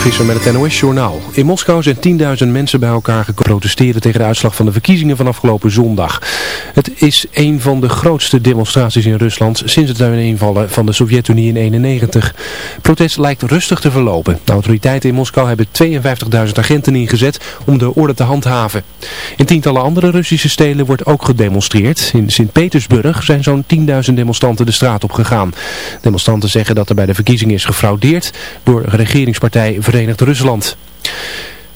Visser met het NOS-journaal. In Moskou zijn 10.000 mensen bij elkaar geprotesteerd tegen de uitslag van de verkiezingen van afgelopen zondag. Het is een van de grootste demonstraties in Rusland sinds het uiteenvallen van de Sovjet-Unie in 1991. protest lijkt rustig te verlopen. De autoriteiten in Moskou hebben 52.000 agenten ingezet om de orde te handhaven. In tientallen andere Russische steden wordt ook gedemonstreerd. In Sint-Petersburg zijn zo'n 10.000 demonstranten de straat op gegaan. Demonstranten zeggen dat er bij de verkiezingen is gefraudeerd door regeringspartij Verenigd Rusland.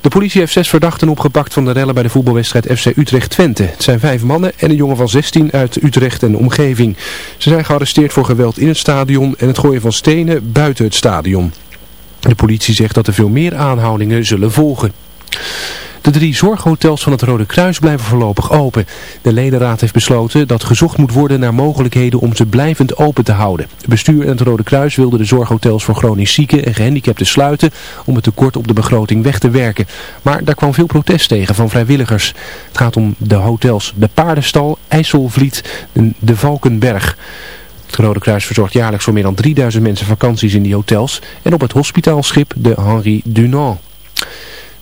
De politie heeft zes verdachten opgepakt van de rellen bij de voetbalwedstrijd FC Utrecht-Twente. Het zijn vijf mannen en een jongen van 16 uit Utrecht en de omgeving. Ze zijn gearresteerd voor geweld in het stadion en het gooien van stenen buiten het stadion. De politie zegt dat er veel meer aanhoudingen zullen volgen. De drie zorghotels van het Rode Kruis blijven voorlopig open. De ledenraad heeft besloten dat gezocht moet worden naar mogelijkheden om ze blijvend open te houden. Het bestuur en het Rode Kruis wilden de zorghotels voor chronisch zieken en gehandicapten sluiten om het tekort op de begroting weg te werken. Maar daar kwam veel protest tegen van vrijwilligers. Het gaat om de hotels De Paardenstal, IJsselvliet en De Valkenberg. Het Rode Kruis verzorgt jaarlijks voor meer dan 3000 mensen vakanties in die hotels en op het hospitaalschip de Henri Dunant.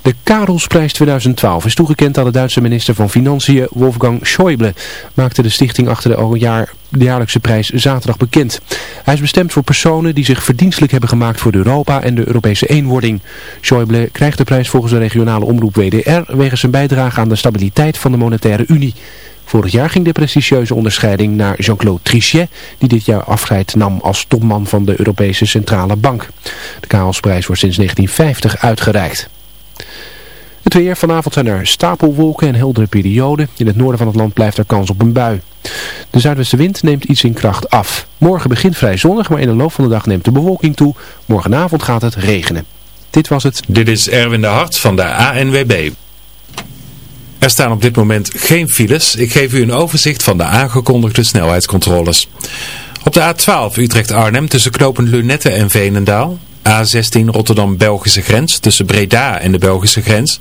De Karelsprijs 2012 is toegekend aan de Duitse minister van Financiën Wolfgang Schäuble, maakte de stichting achter de, jaar, de jaarlijkse prijs zaterdag bekend. Hij is bestemd voor personen die zich verdienstelijk hebben gemaakt voor Europa en de Europese eenwording. Schäuble krijgt de prijs volgens de regionale omroep WDR wegens zijn bijdrage aan de stabiliteit van de monetaire unie. Vorig jaar ging de prestigieuze onderscheiding naar Jean-Claude Trichet, die dit jaar afscheid nam als topman van de Europese Centrale Bank. De Karelsprijs wordt sinds 1950 uitgereikt. Het weer. Vanavond zijn er stapelwolken en heldere perioden. In het noorden van het land blijft er kans op een bui. De zuidwestenwind neemt iets in kracht af. Morgen begint vrij zonnig, maar in de loop van de dag neemt de bewolking toe. Morgenavond gaat het regenen. Dit was het. Dit is Erwin de Hart van de ANWB. Er staan op dit moment geen files. Ik geef u een overzicht van de aangekondigde snelheidscontroles. Op de A12 Utrecht-Arnhem tussen knopen Lunette en Veenendaal. A16 Rotterdam-Belgische grens tussen Breda en de Belgische grens.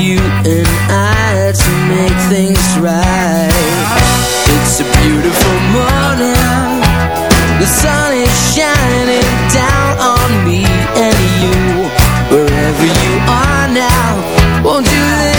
you and I to make things right. It's a beautiful morning. The sun is shining down on me and you. Wherever you are now. in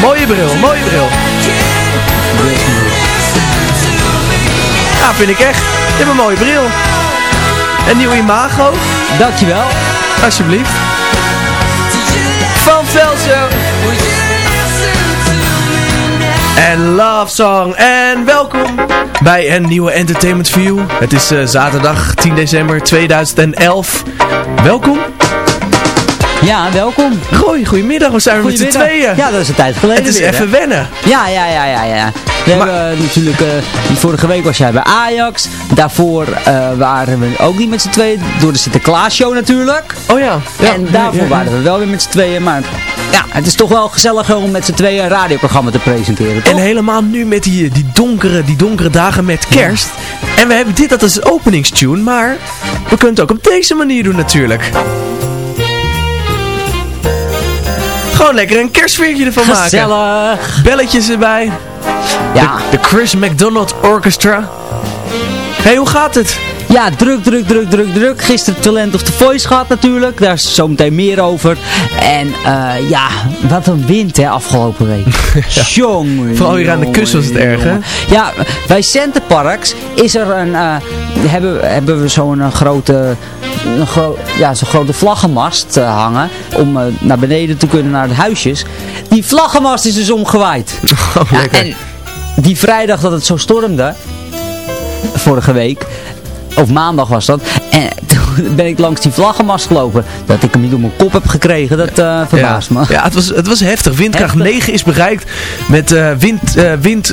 Mooie bril, mooie bril. Ja, vind ik echt. Je hebt een mooie bril. Een nieuw imago. Dankjewel. Alsjeblieft. Van Velsen. En Love Song. En welkom bij een nieuwe Entertainment View. Het is eh, zaterdag 10 december 2011. Welkom. Ja, welkom. Goeie, goedemiddag. We zijn weer met z'n tweeën. Ja, dat is een tijd geleden Het is weer, hè? even wennen. Ja, ja, ja, ja, ja. We Maar- hebben eh, natuurlijk, eh, vorige week was jij bij Ajax. Daarvoor eh, waren we ook niet met z'n tweeën. Door de Sinterklaas-show natuurlijk. Oh ja. ja. en daarvoor Ja, ja. waren we wel weer met z'n tweeën. Maar ja, het is toch wel gezellig om met z'n tweeën een radioprogramma te presenteren, toch? En helemaal nu met die, die, donkere, die donkere dagen met kerst. En we hebben dit dat als openingstune, maar we kunnen het ook op deze manier doen natuurlijk. Gewoon lekker een kerstfeertje ervan maken. Gezellig. Belletjes erbij. Ja. De Chris McDonald Orchestra. hey, hoe gaat het? Ja, druk, druk, druk, druk, druk. Gisteren Talent of the Voice gehad natuurlijk. Daar is zometeen meer over. En eh, ja, wat een wind hè, afgelopen week. Jongen, Vooral hier aan de kust was het erg, hè? Ja, bij Centerparks is er een, eh, hebben, hebben we zo'n eh, grote, een gro ja, zo'n grote vlaggenmast hangen. Om naar beneden te kunnen naar de huisjes. Die vlaggenmast is dus omgewaaid. Oh, Ja, en die vrijdag dat het zo stormde, vorige week, of maandag was dat, en toen ben ik langs die vlaggenmast gelopen. Dat ik hem niet op mijn kop heb gekregen, dat eh verbaast me. Ja, het was, het was heftig. Windkracht Heftig. 9 is bereikt met eh, wind, eh, wind,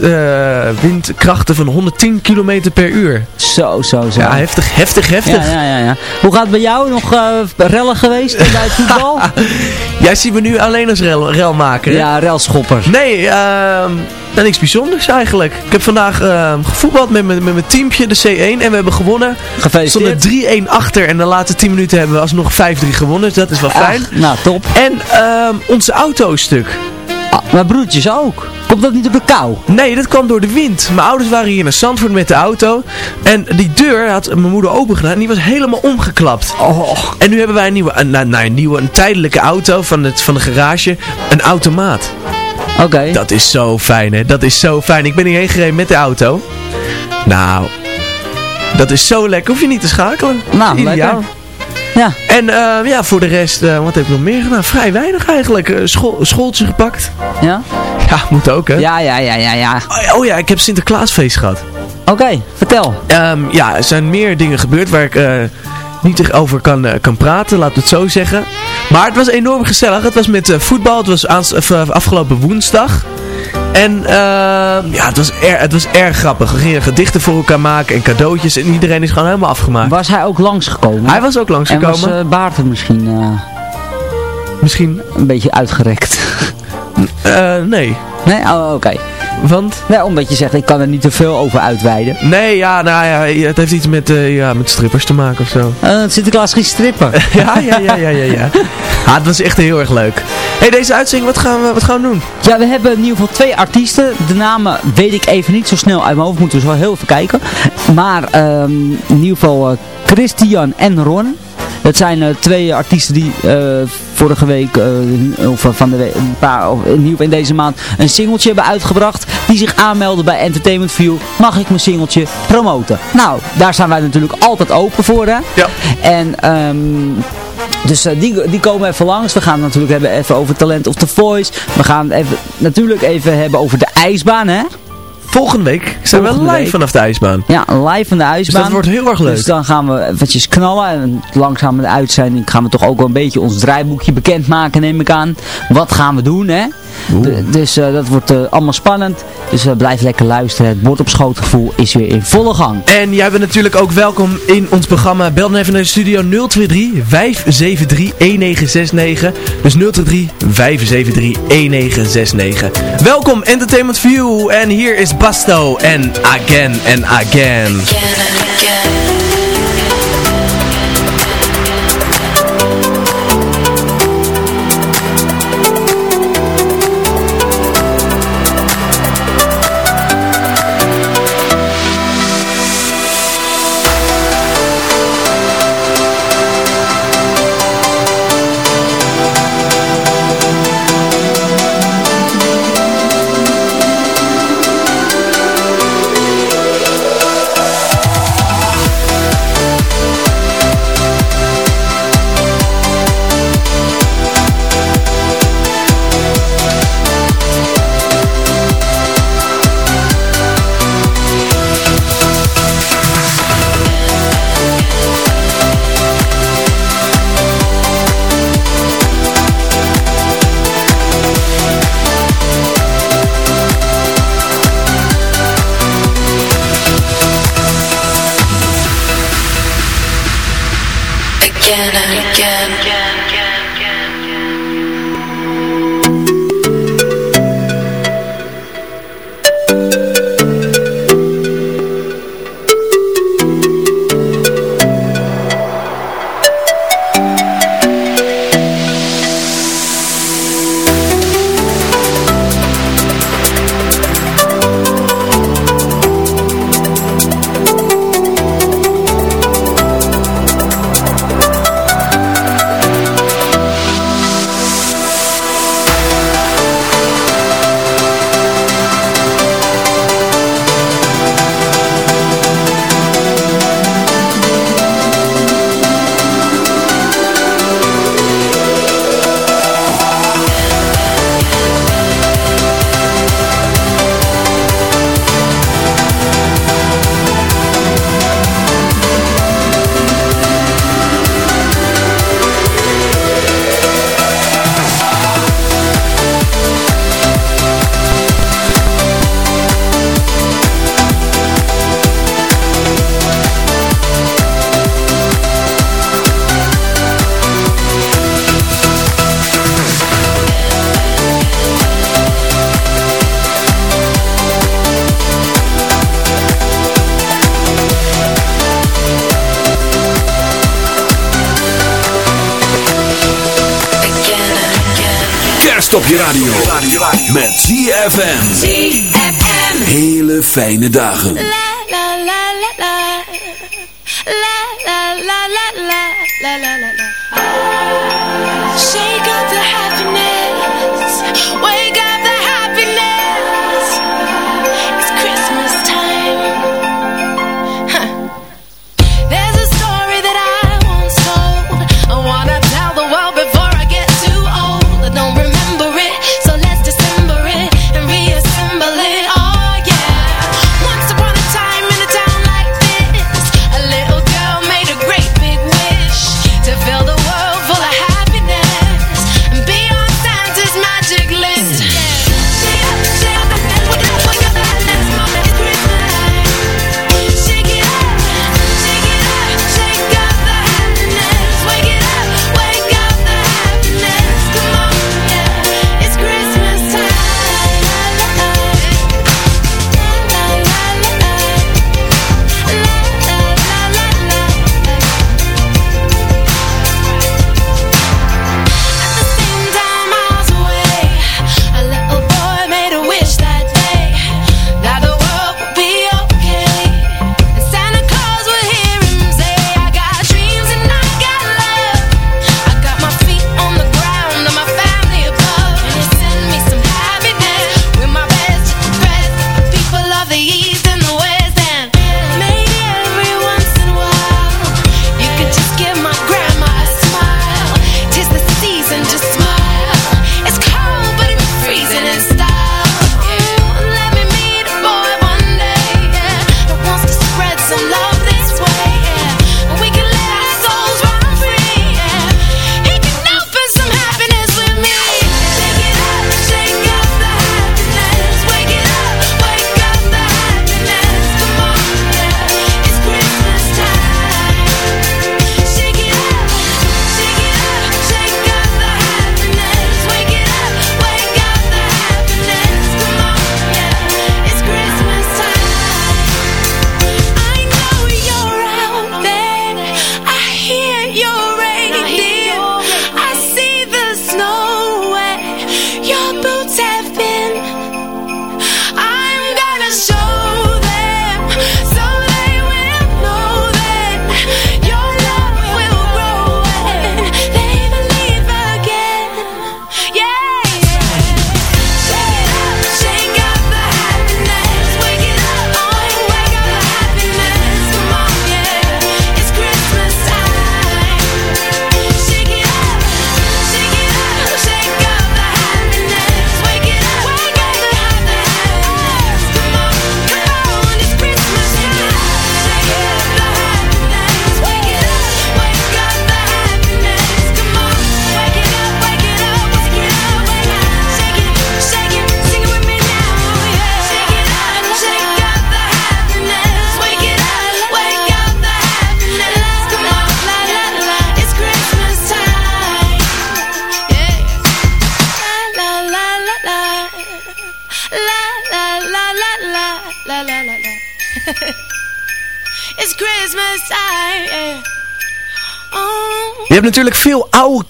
windkrachten van 110 km per uur. Zo, zo, zo. Ja, heftig, heftig, heftig. ja, ja, ja, ja. Hoe gaat het bij jou? Nog rellen geweest bij het voetbal? Jij ziet me nu alleen als rel, relmaker. hè? ja, relschopper. Nee, ehm nou, niks bijzonders eigenlijk. Ik heb vandaag ehm, gevoetbald met, mijn- met mijn teampje, de C1, en we hebben gewonnen. We Gefeliciteerd. stonden 3-1 achter en de laatste 10 minuten hebben we alsnog 5-3 gewonnen, dus dat is wel fijn. Ach, nou, top. En ehm, onze auto stuk. Ah, mijn broertjes ook. Komt dat niet door de kou? Nee, dat kwam door de wind. Mijn ouders waren hier naar Zandvoort met de auto. En die deur had mijn moeder open gedaan en die was helemaal omgeklapt. Oh, En nu hebben wij een nieuwe, een, nou, nou, een nieuwe, een tijdelijke auto van, het, van de garage. Een automaat. Oké. Dat is zo fijn, hè. Dat is zo fijn. Ik ben hierheen gereden met de auto. Nou, dat is zo lekker. Hoef je niet te schakelen. Nou, Ideaal. lekker. Ja, En eh, ja, voor de rest, eh, wat heb ik nog meer gedaan? Vrij weinig eigenlijk. Eh, school, schooltje gepakt. ja. Ja, moet ook, hè. Ja, ja, ja, ja, ja. Oh, ja, oh ja, ik heb Sinterklaasfeest gehad. Oké, vertel. Ehm, ja, er zijn meer dingen gebeurd waar ik niet over kan, eh, kan praten, laat het zo zeggen. Maar het was enorm gezellig. Het was met eh, voetbal, het was eh, afgelopen woensdag. En ehm, ja, het was, er, het was erg grappig. We gingen gedichten voor elkaar maken en cadeautjes. En iedereen is gewoon helemaal afgemaakt. Was hij ook langsgekomen? Hij was ook En langsgekomen. was uh, Baarten misschien Misschien, een beetje uitgerekt? nee. nee? Oh, oké. Want, Nee, omdat je zegt, ik kan er niet te veel over uitweiden. nee, ja, nou ja, het heeft iets met, eh, ja, met strippers te maken of zo. Uh, Sinterklaas geen stripper. ja, ja, ja, ja, ja, ja. Ah, het was echt heel erg leuk. hey, deze uitzending, wat gaan, we, wat gaan we doen? Ja, we hebben in ieder geval twee artiesten. De namen weet ik even niet zo snel uit mijn hoofd. Moeten we zo heel even kijken. Maar ehm, in ieder geval eh, Christian en Ron. Het zijn eh, twee artiesten die eh, vorige week, eh, of eh, van de week, een paar, of in ieder geval in deze maand, een singeltje hebben uitgebracht. Die zich aanmelden bij Entertainment View. Mag ik mijn singeltje promoten? Nou, daar zijn wij natuurlijk altijd open voor, hè? Ja. En ehm, dus eh, die, die komen even langs. We gaan het natuurlijk hebben even over Talent of the Voice. We gaan het even, natuurlijk even hebben over de ijsbaan, hè? volgende week zijn we live week. vanaf de ijsbaan. Ja, live van de Dus ijsbaan. dat wordt heel erg leuk. Dus dan gaan we eventjes knallen. En langzaam met de uitzending gaan we toch ook wel een beetje ons draaiboekje bekendmaken, neem ik aan. Wat gaan we doen, hè? Dus eh, dat wordt eh, allemaal spannend. Dus eh, blijf lekker luisteren. Het bord op schoot gevoel is weer in volle gang. En jij bent natuurlijk ook welkom in ons programma. Bel dan even naar de studio 023 573 1969. Dus 023 573 1969. Welkom Entertainment View. En hier is Basto en Again and Again. again fijne dagen.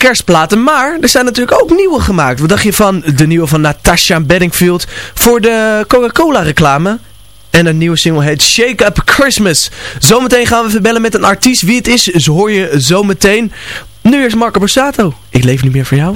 Kerstplaten, maar er zijn natuurlijk ook nieuwe gemaakt. Wat dacht je van de nieuwe van Natasha Bedingfield voor de Coca-Cola reclame? En een nieuwe single heet Shake Up Christmas. Zometeen gaan we verbellen met een artiest. Wie het is, zo hoor je zometeen. Nu is Marco Borsato. Ik leef niet meer voor jou.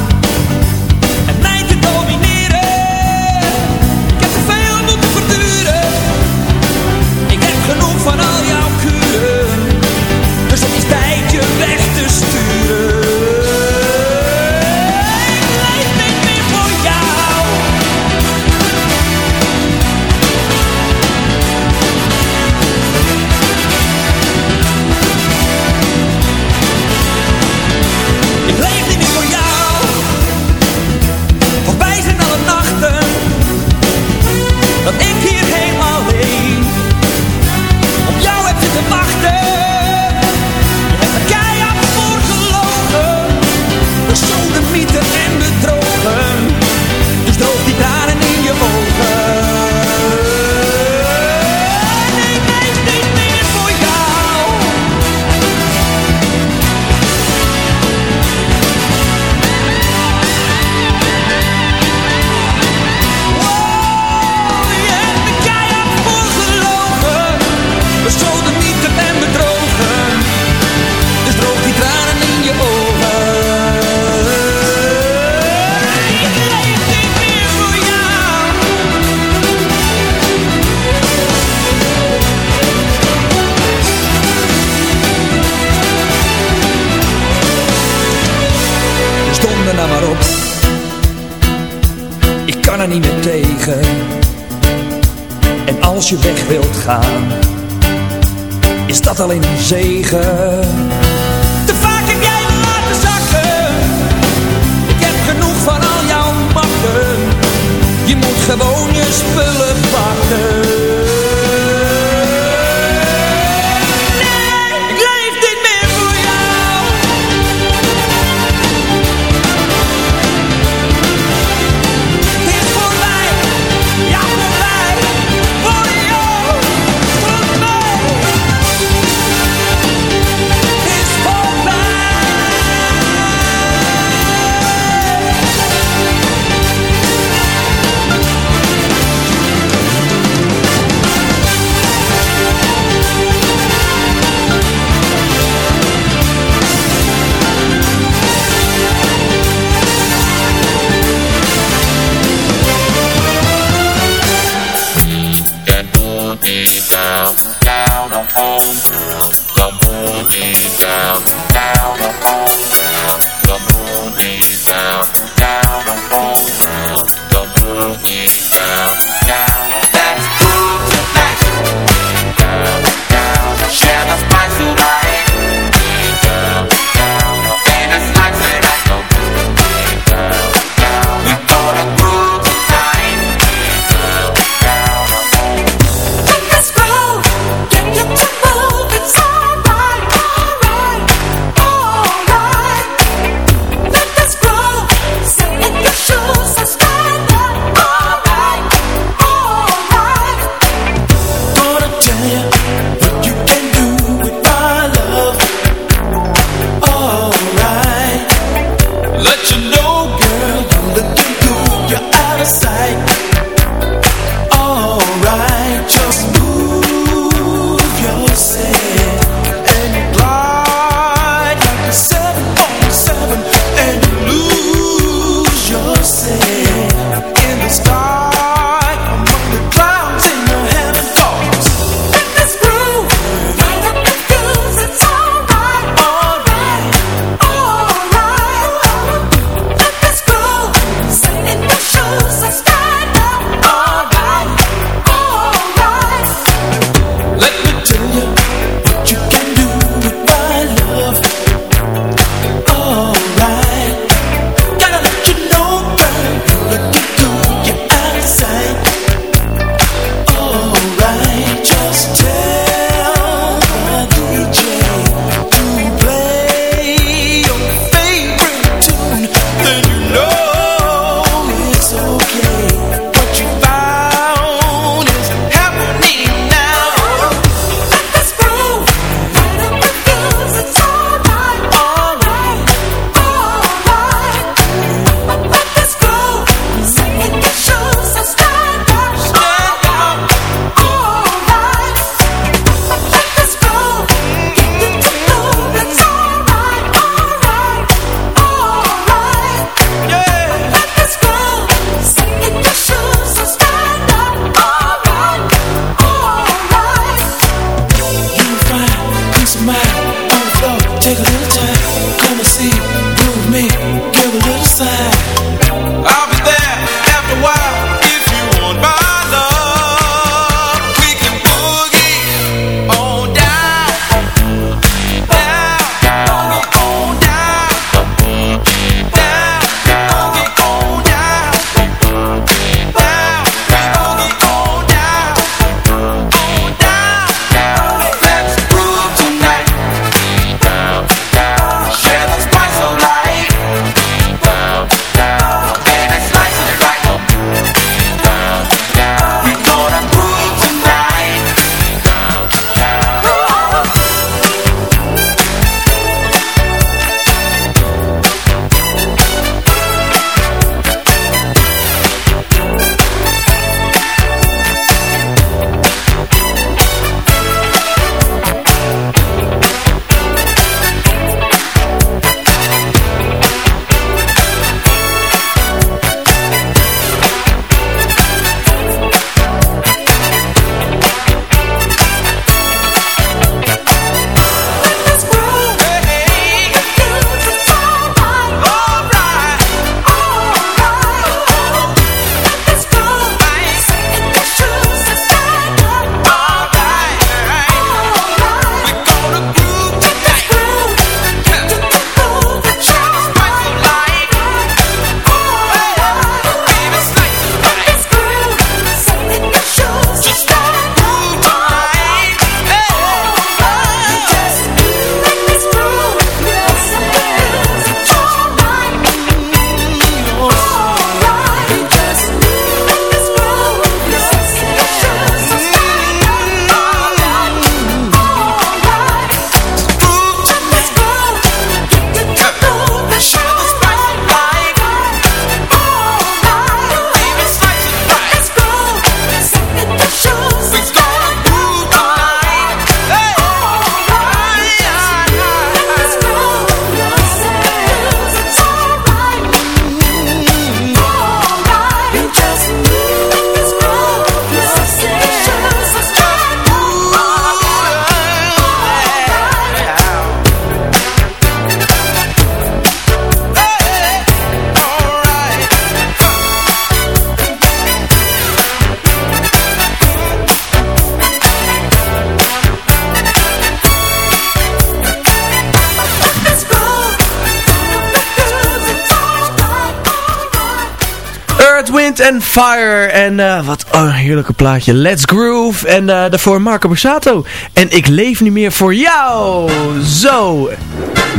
and Fire. En eh, wat oh, een heerlijke plaatje. Let's Groove. En eh, daarvoor Marco Borsato. En ik leef niet meer voor jou. Zo.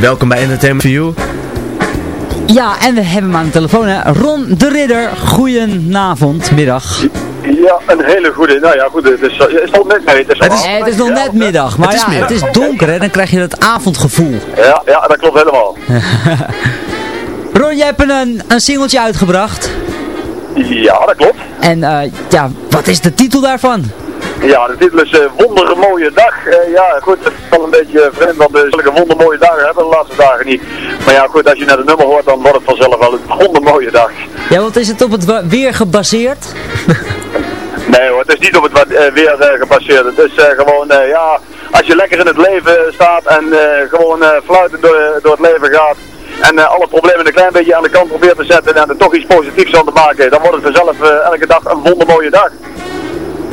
Welkom bij Entertainment for You. Ja, en we hebben hem aan de telefoon, hè. Ron de Ridder. Goedenavond, middag. Ja, een hele goede. Nou ja, goed. Het is, het is nog net het is, Het is, het is nog net middag, maar Het is ja, het is donker, hè. Dan krijg je dat avondgevoel. Ja, ja, dat klopt helemaal. Ron, jij hebt een, een singeltje uitgebracht. Ja, dat klopt. En eh, ja, wat is de titel daarvan? Ja, de titel is eh Wondere Mooie Dag. Eh, ja, goed, het is wel een beetje vreemd, want we zulke wondermooie dagen hebben de laatste dagen niet. Maar ja, goed, als je naar de nummer hoort, dan wordt het vanzelf wel een wondermooie dag. Ja, want is het op het weer gebaseerd? Nee hoor, het is niet op het weer gebaseerd. Het is gewoon, ja, als je lekker in het leven staat en gewoon fluitend door, door het leven gaat. En eh, alle problemen een klein beetje aan de kant probeert te zetten en er toch iets positiefs van te maken. Dan wordt het vanzelf eh, elke dag een wondermooie dag.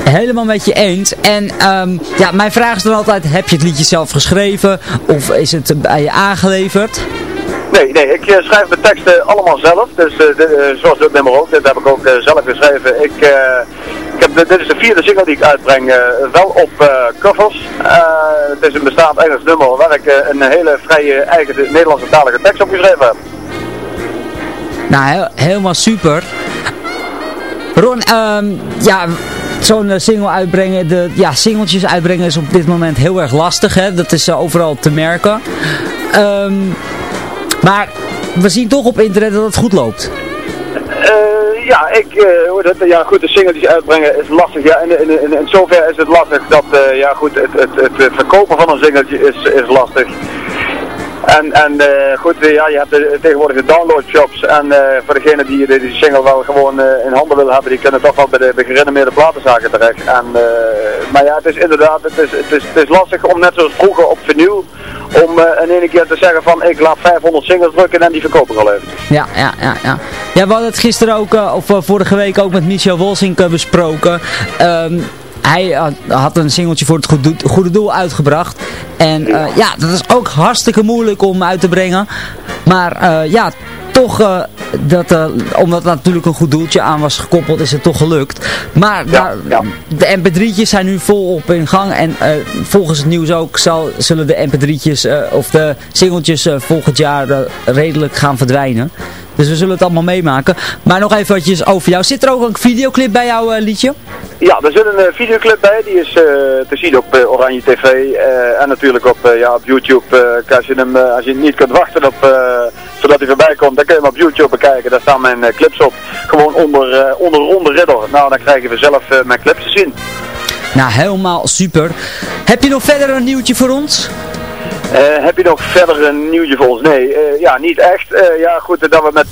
Helemaal met je eens. En ehm, ja, mijn vraag is dan altijd, heb je het liedje zelf geschreven? Of is het bij je aangeleverd? Nee, nee, ik eh, schrijf de teksten allemaal zelf. Dus eh, dit, eh, zoals dit nummer ook, dit heb ik ook eh, zelf geschreven. Ik, eh, ik heb, dit is de vierde single die ik uitbreng, eh, wel op eh, covers. Eh, het is een bestaand Engels nummer waar ik een hele vrije eigen Nederlandse talige tekst op geschreven heb. Nou, helemaal super. Ron, ehm, ja, zo'n single uitbrengen, de, ja, singeltjes uitbrengen is op dit moment heel erg lastig, hè. Dat is overal te merken. Ehm, maar we zien toch op internet dat het goed loopt. Eh, ja, ik, eh, hoe dat, ja goed, de singeltjes uitbrengen is lastig. Ja, en in, in, in zover is het lastig dat, eh, ja goed, het, het, het, het verkopen van een singeltje is, is lastig. En, en eh, goed, eh, ja, je hebt de, tegenwoordig de downloadshops. En eh, voor degene die die, die single wel gewoon eh, in handen willen hebben, die kunnen toch wel bij de, bij gerenommeerde platenzaken terecht. En, eh, maar ja, het is inderdaad, het is, het, is, het is lastig om net zoals vroeger op vinyl, om eh in ene keer te zeggen van ik laat 500 singles drukken en die verkopen wel even. Ja, ja, ja, ja. Ja, we hadden het gisteren ook, eh, of eh, vorige week ook met Michel Wolsink besproken. Ehm, hij had, een singeltje voor het goede, doel uitgebracht. En eh, ja, dat is ook hartstikke moeilijk om uit te brengen. Maar ja, toch, dat, omdat er natuurlijk een goed doeltje aan was gekoppeld, is het toch gelukt. Maar daar- de mp3'tjes zijn nu volop in gang. En volgens het nieuws ook zal, zullen de mp3'tjes eh, of de singeltjes volgend jaar redelijk gaan verdwijnen. Dus we zullen het allemaal meemaken. Maar nog even watjes over jou. Zit er ook een videoclip bij jouw eh, liedje? Ja, er zit een eh, videoclip bij, die is eh, te zien op Oranje TV en natuurlijk op, ja, op YouTube. als, je hem, als je niet kunt wachten op, zodat hij voorbij komt, dan kun je hem op YouTube bekijken. Daar staan mijn clips op, gewoon onder, onder Ronde Ridder. Nou, dan krijg je vanzelf eh, mijn clips te zien. Nou, helemaal super. Heb je nog verder een nieuwtje voor ons? Eh, heb je nog verder een nieuwtje voor ons? Nee, eh, ja, niet echt. Eh, ja, goed, dat we met,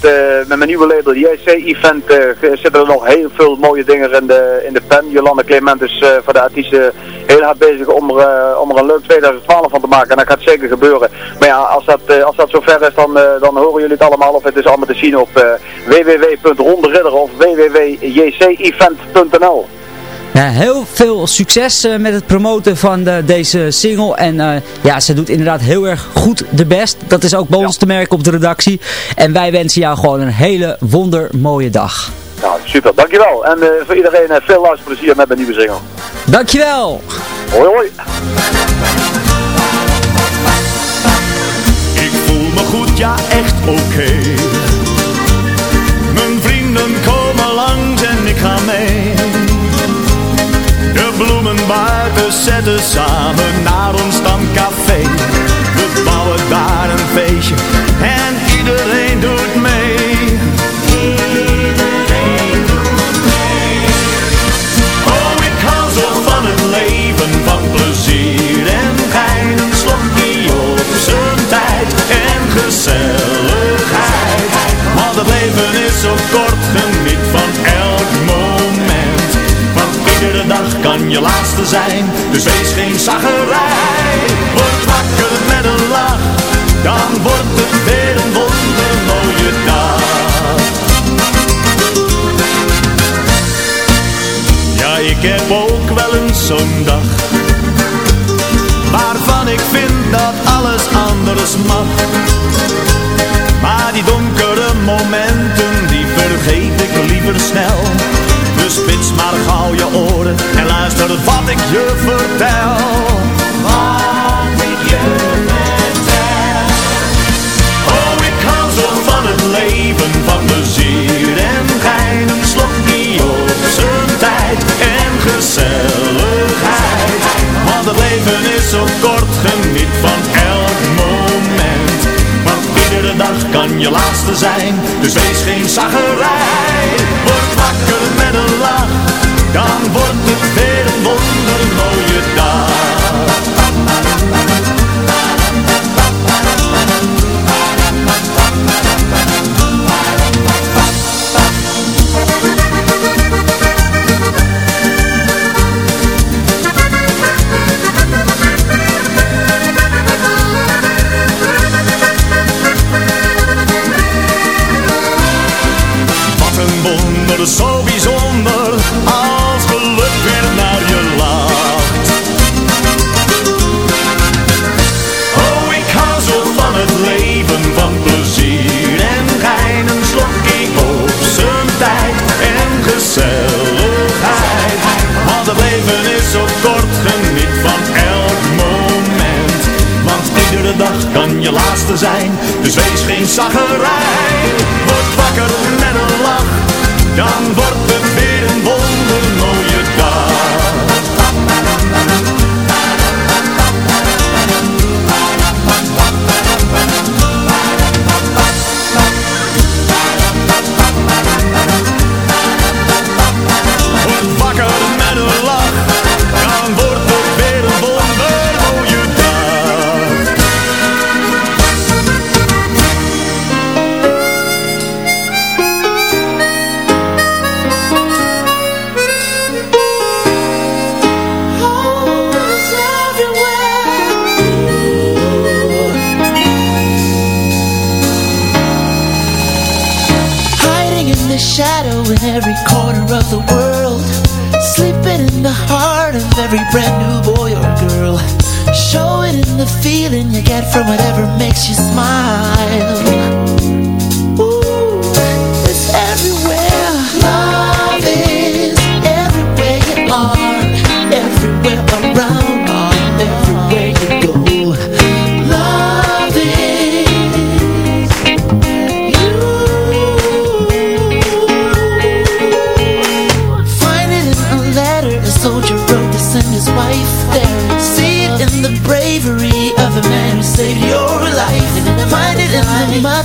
met mijn nieuwe label, JC Event, eh, zitten er nog heel veel mooie dingen in de, in de pen. Jolanda Clement is voor de artiesten heel hard bezig om er, om er een leuk 2012 van te maken. En dat gaat zeker gebeuren. Maar ja, als dat, als dat zover is, dan, dan horen jullie het allemaal. Of het is allemaal te zien op www.ronderidder of www.jcevent.nl. Ja, heel veel succes eh, met het promoten van de, deze single. En eh, ja, ze doet inderdaad heel erg goed de best. Dat is ook bij ons te merken op de redactie. En wij wensen jou gewoon een hele wondermooie dag. Nou, super. Dankjewel. En eh, voor iedereen eh, veel luisterplezier met mijn nieuwe single. Dankjewel. Hoi hoi. Ik voel me goed, ja echt oké. Buiten zetten samen naar ons stamcafé. We bouwen daar een feestje je laatste zijn, dus wees geen zaggerij. Word wakker met een lach, dan wordt het weer een wondermooie dag. Ja, ik heb ook wel eens zo'n dag Waarvan ik vind dat alles anders mag Maar die donkere momenten, die vergeet ik liever snel Spits maar gauw je oren en luister wat ik je vertel. Wat ik je vertel. Oh, ik hou zo van het leven, van plezier en gein. Een slokje op zijn tijd en gezelligheid. Want het leven is zo kort, geniet van elk moment. Want iedere dag kan je laatste zijn, dus wees geen zaggerij wakker met een lach, dan wordt het weer een wondermooie dag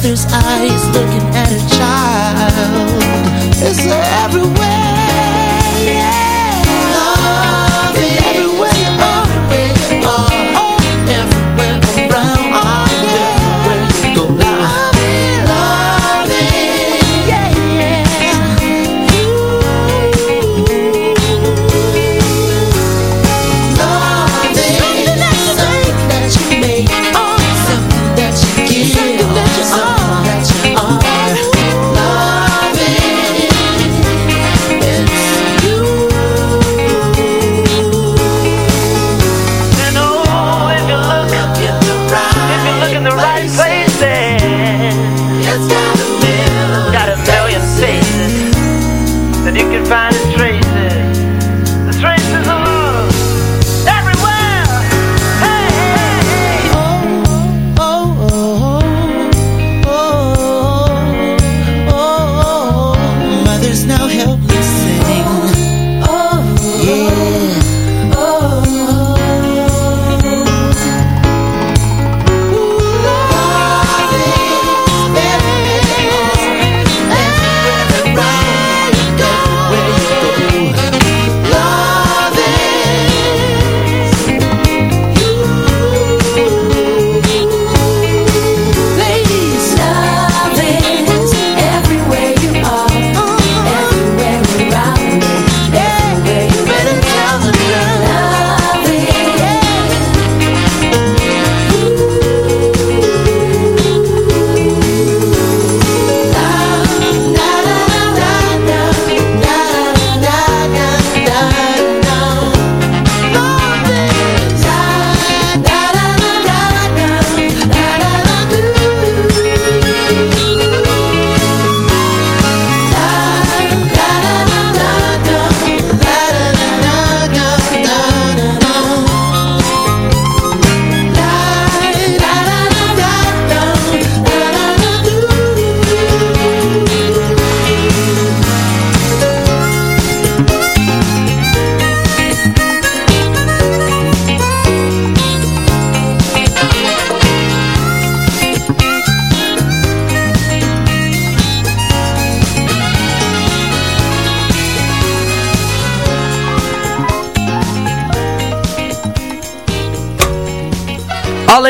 mother's eyes looking at her child.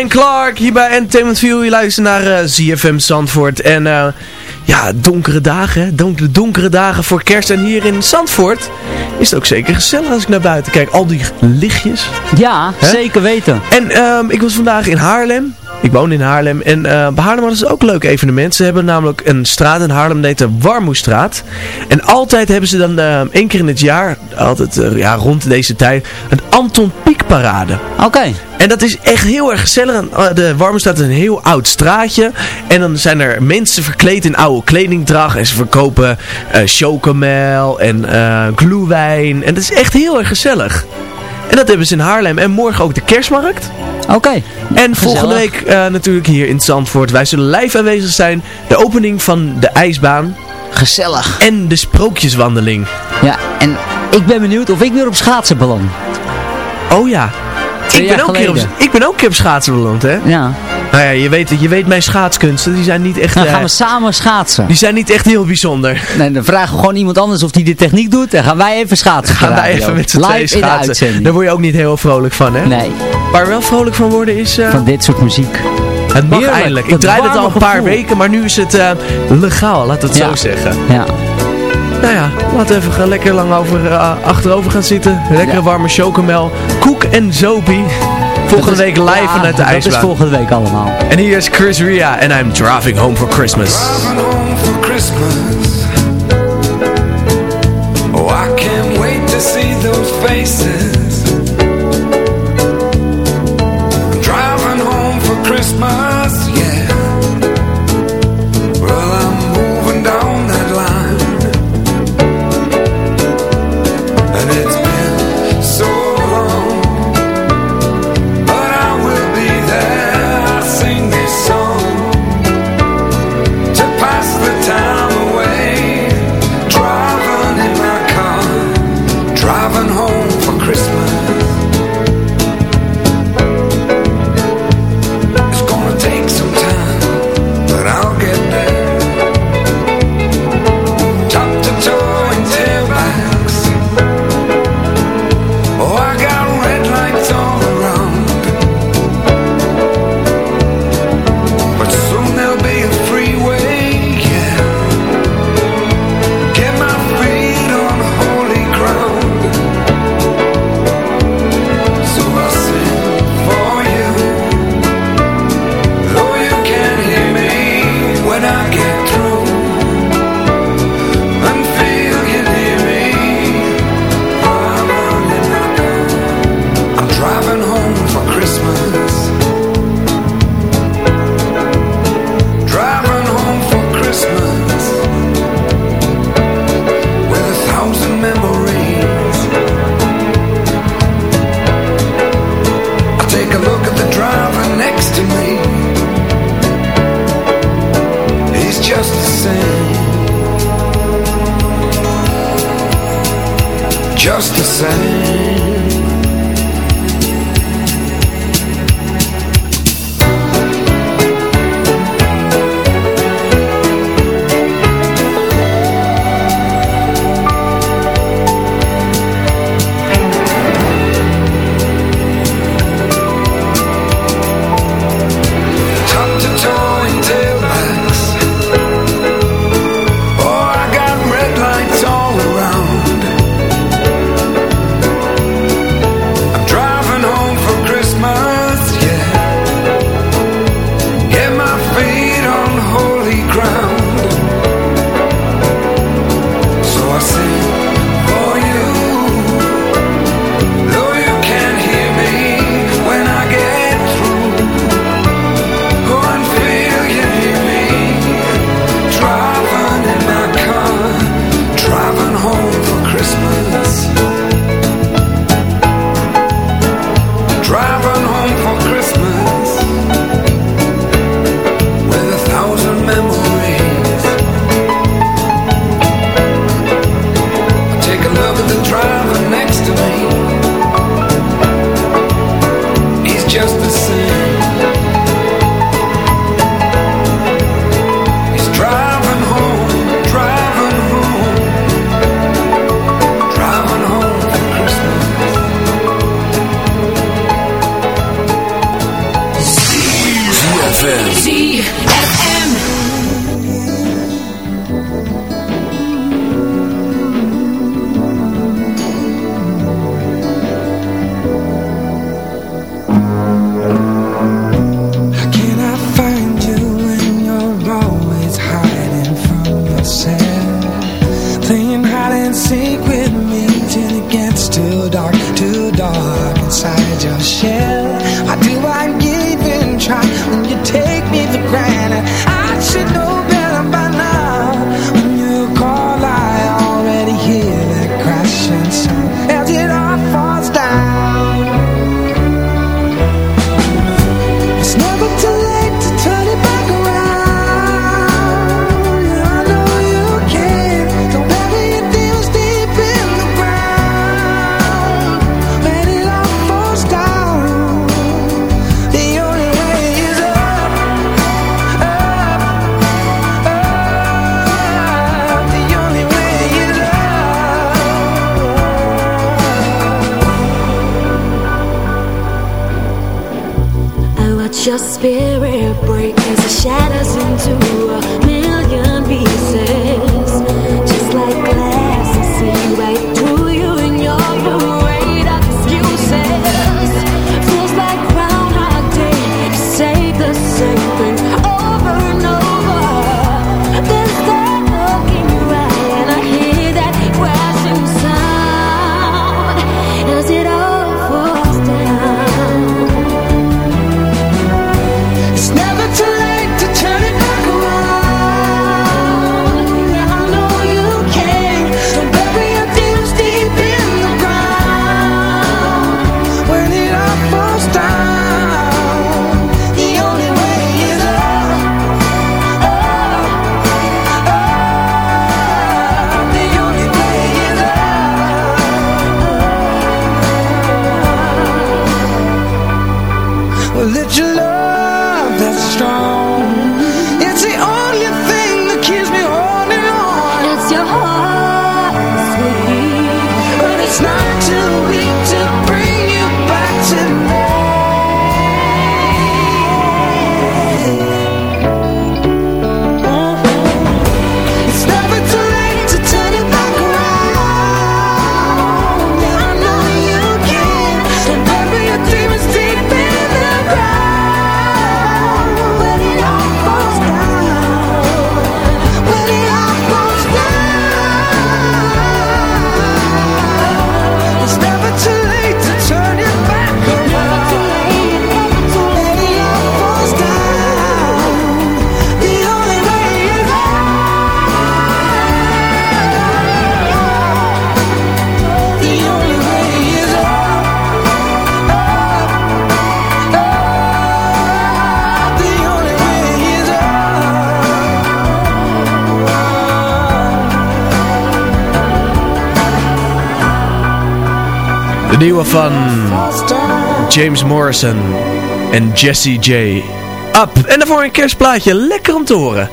Alain Clark hier bij Entertainment View. Je luistert naar eh, ZFM Zandvoort. En eh, ja, donkere dagen. hè. Donkere, donkere dagen voor kerst. En hier in Zandvoort is het ook zeker gezellig als ik naar buiten kijk. Al die lichtjes. Ja, zeker weten. En ehm, ik was vandaag in Haarlem. Ik woon in Haarlem. En eh, bij Haarlem hadden ze ook een leuk evenement. Ze hebben namelijk een straat in Haarlem, heet de Warmoestraat. En altijd hebben ze dan eh, één keer in het jaar, altijd ja, rond deze tijd, een Anton Pieck parade. Oké. En dat is echt heel erg gezellig. Eh, De Warmoestraat is een heel oud straatje. En dan zijn er mensen verkleed in oude kledingdracht. En ze verkopen eh chocomel en glühwein. En dat is echt heel erg gezellig. En dat hebben ze in Haarlem. En morgen ook de kerstmarkt. Oké. En volgende week natuurlijk hier in Zandvoort. Wij zullen live aanwezig zijn. De opening van de ijsbaan. Gezellig. En de sprookjeswandeling. Ja, en ik ben benieuwd of ik weer op schaatsen beland. Oh ja. Twee Ik ben, ook keer op, geleden. ik ben ook een keer op schaatsen beland, hè? Ja. Nou ja, je weet, je weet mijn schaatskunsten, die zijn niet echt... Dan eh, gaan we samen schaatsen. Die zijn niet echt heel bijzonder. Nee, dan vragen we gewoon iemand anders of die de techniek doet. Dan gaan wij even schaatsen. Gaan wij even met z'n de schaatsen. Daar word je ook niet heel vrolijk van, hè? Nee. Waar we wel vrolijk van worden is... eh, Van dit soort muziek. het mag Heerlijk, eindelijk. Ik draai het al een paar gevoel. weken, maar nu is het eh, legaal, laat het Ja. zo zeggen. Ja. Nou ja, laten we even lekker lang over, eh, achterover gaan zitten. lekker warme chocomel. Koek en zopie. Volgende week live ja, vanuit de ijsbaan. Dat is volgende week allemaal. En hier is Chris Ria en I'm driving home for Christmas. Driving home for Christmas. Oh, I can't wait to see those faces. De nieuwe van James Morrison en Jesse J. Up. En daarvoor een kerstplaatje. Lekker om te horen.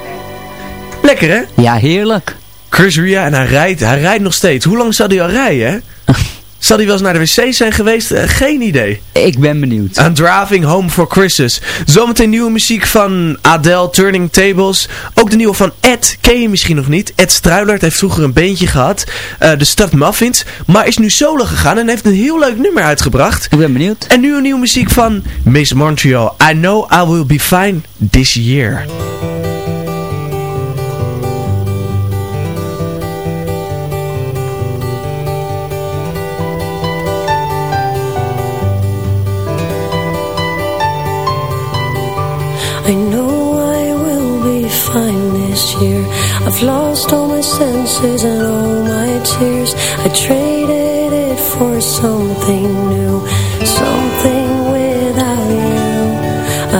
Lekker hè? Ja, heerlijk. Chris Ria en hij rijdt, hij rijdt nog steeds. Hoe lang zal hij al rijden hè? Zal hij wel eens naar de wc zijn geweest? Eh, geen idee. Ik ben benieuwd. I'm Driving Home for Christmas. Zometeen nieuwe muziek van Adele, Turning Tables. Ook de nieuwe van Ed, ken je misschien nog niet. Ed Struilert heeft vroeger een beentje gehad. eh, de Stad Muffins. Maar is nu solo gegaan en heeft een heel leuk nummer uitgebracht. Ik ben benieuwd. En nu een nieuwe muziek van Miss Montreal. I know I will be fine this year. Year. I've lost all my senses and all my tears. I traded it for something new, something without you.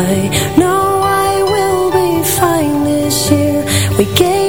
I know I will be fine this year. We gave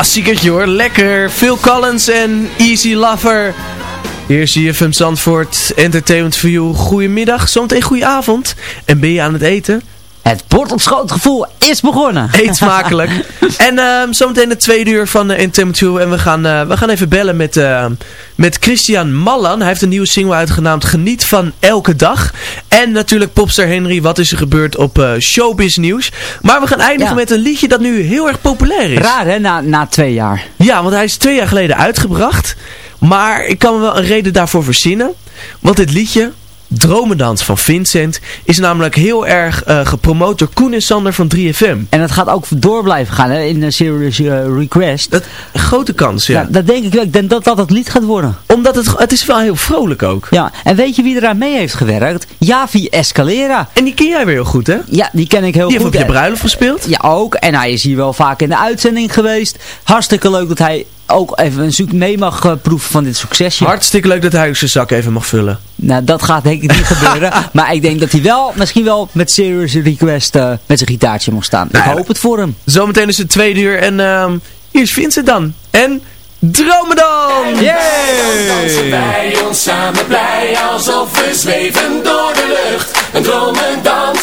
Klassiekertje hoor. Lekker. Phil Collins en Easy Lover. Hier is JFM Zandvoort. Entertainment you. Goedemiddag. Zometeen goede avond. En ben je aan het eten? Het bord op schootgevoel is begonnen. Eet smakelijk. en um, zometeen de tweede uur van uh. En we gaan, uh, we gaan even bellen met, uh, met Christian Mallan. Hij heeft een nieuwe single uitgenaamd Geniet van Elke Dag. En natuurlijk Popstar Henry. Wat is er gebeurd op uh, Showbiz Nieuws. Maar we gaan eindigen ja. met een liedje dat nu heel erg populair is. Raar hè, na, na twee jaar. Ja, want hij is twee jaar geleden uitgebracht. Maar ik kan me wel een reden daarvoor verzinnen. Want dit liedje, Dromendans van Vincent is namelijk heel erg uh, gepromoot door Koen en Sander van 3FM. En het gaat ook door blijven gaan hè, in de Serious uh, Request. Dat, grote kans, ja. ja. Dat denk ik wel. Ik denk dat dat het lied gaat worden. Omdat het, het is wel heel vrolijk ook. Ja, en weet je wie eraan mee heeft gewerkt? Javi Escalera. En die ken jij weer heel goed, hè? Ja, die ken ik heel die goed. Die heeft op je bruiloft gespeeld? Ja, ook. En hij is hier wel vaak in de uitzending geweest. Hartstikke leuk dat hij ook even een zoek mee mag uh, proeven van dit succesje. Hartstikke leuk dat hij zijn zak even mag vullen. Nou, dat gaat denk ik niet gebeuren. Maar ik denk dat hij wel, misschien wel met Serious Request uh, met zijn gitaartje mag staan. Nou, ik hoop het voor hem. Zometeen is het tweede uur en uh, hier is Vincent dan. En dromen dan! Dan dansen wij ons samen blij alsof we zweven door de lucht. Een dromendans op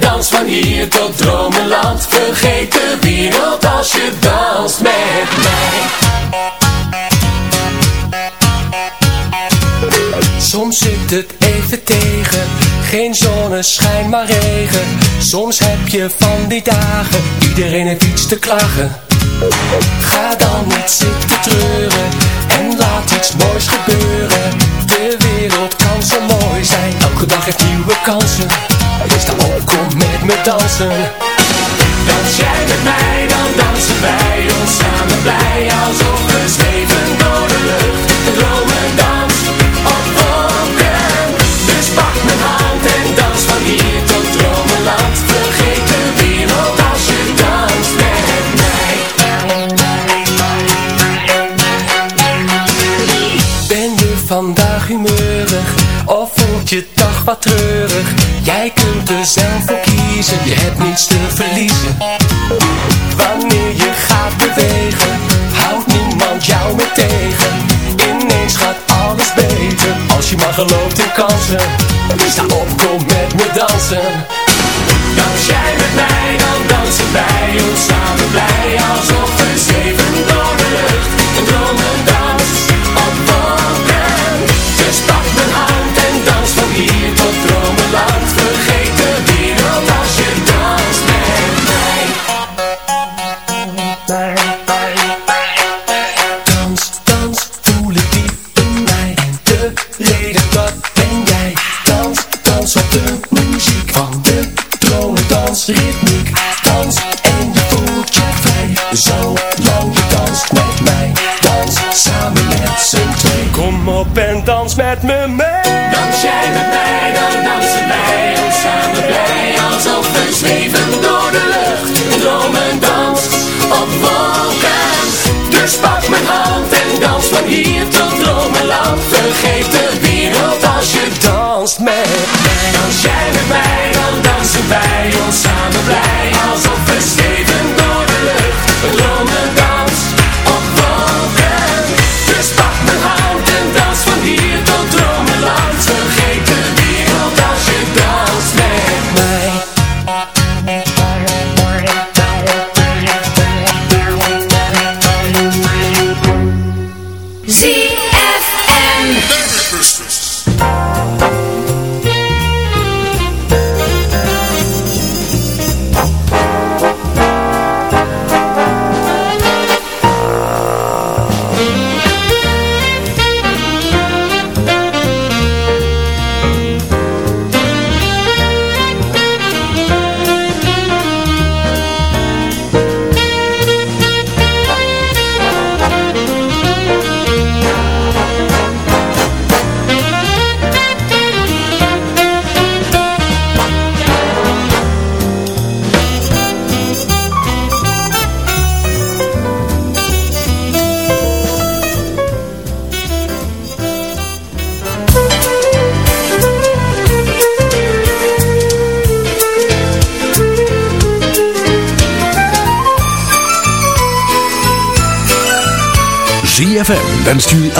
dans van hier tot dromenland. Vergeet de wereld als je danst met mij. Soms zit het even tegen, geen zonneschijn maar regen. Soms heb je van die dagen, iedereen heeft iets te klagen. Ga dan niet zitten treuren en laat iets moois gebeuren. De wereld kan zo mooi zijn, elke dag heeft nieuwe kansen. Sta op, kom met me dansen. Dans jij met mij, dan dansen wij ons samen blij. Alsof we zweven door de. Wat? Jij kunt er zelf voor kiezen, je hebt niets te verliezen. Wanneer je gaat bewegen, houdt niemand jou meer tegen. Ineens gaat alles beter, als je maar gelooft in kansen. Sta op, kom met me dansen. Dans jij met mij, dan dansen wij ons samen blij Alsof we zweven vrij Zolang je danst met mij Dans samen met z'n twee. Kom op en dans met me mee. Dans jij met mij, dan dansen wij ons samen blij Alsof we zweven door de lucht Een dromendans op wolken. Dus pak mijn hand en dans van hier tot wenst jullie alle...